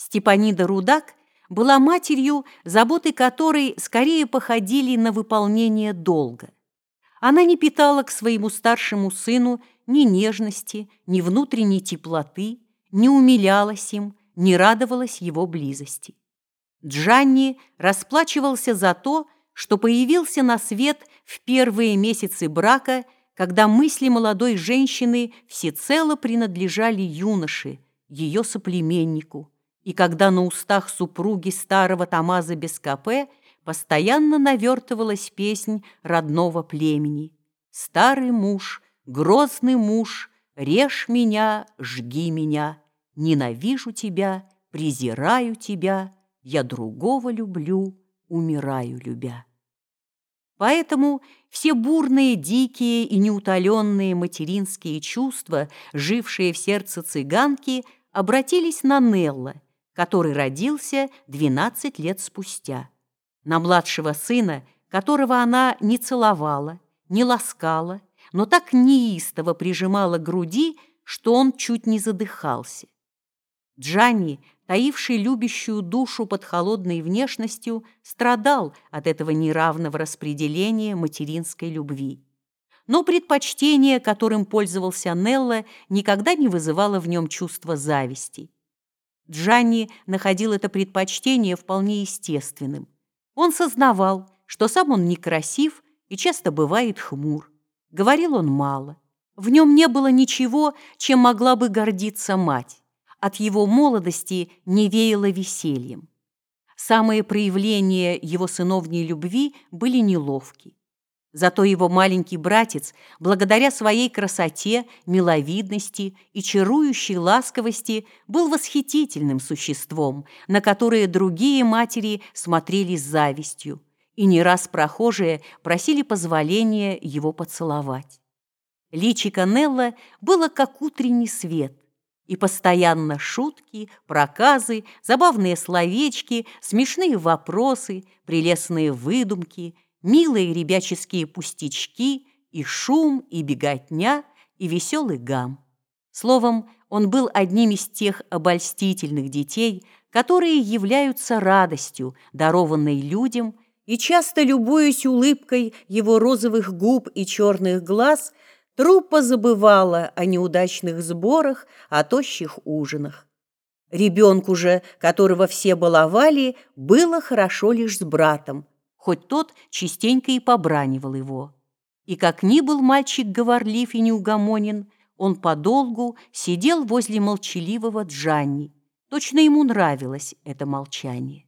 Степанида Рудак была матерью, заботы которой скорее походили на выполнение долга. Она не питала к своему старшему сыну ни нежности, ни внутренней теплоты, не умилялась им, не радовалась его близости. Джанни расплачивался за то, что появился на свет в первые месяцы брака, когда мысли молодой женщины всецело принадлежали юноше, ее соплеменнику, и когда на устах супруги старого Тамаза Бескапе постоянно навертывалась песнь родного племени. «Старый муж, грозный муж, режь меня, жги меня, ненавижу тебя, презираю тебя, я другого люблю, умираю любя». Поэтому все бурные, дикие и неутоленные материнские чувства, жившие в сердце цыганки, обратились на Нелла – который родился 12 лет спустя. На младшего сына, которого она не целовала, не ласкала, но так неистово прижимала к груди, что он чуть не задыхался. Джанни, таивший любящую душу под холодной внешностью, страдал от этого неравного распределения материнской любви. Но предпочтение, которым пользовался Нелла, никогда не вызывало в нем чувства зависти. Джанни находил это предпочтение вполне естественным. Он сознавал, что сам он некрасив и часто бывает хмур. Говорил он мало. В нем не было ничего, чем могла бы гордиться мать. От его молодости не веяло весельем. Самые проявления его сыновней любви были неловки. Зато его маленький братец, благодаря своей красоте, миловидности и чарующей ласковости, был восхитительным существом, на которое другие матери смотрели с завистью, и не раз прохожие просили позволения его поцеловать. Личико Нелла было как утренний свет, и постоянно шутки, проказы, забавные словечки, смешные вопросы, прелестные выдумки – милые ребяческие пустячки, и шум, и беготня, и веселый гам. Словом, он был одним из тех обольстительных детей, которые являются радостью, дарованной людям, и часто, любуясь улыбкой его розовых губ и черных глаз, труппа забывала о неудачных сборах, о тощих ужинах. Ребенку же, которого все баловали, было хорошо лишь с братом, хоть тот частенько и побранивал его. И как ни был мальчик говорлив и неугомонен, он подолгу сидел возле молчаливого Джанни. Точно ему нравилось это молчание.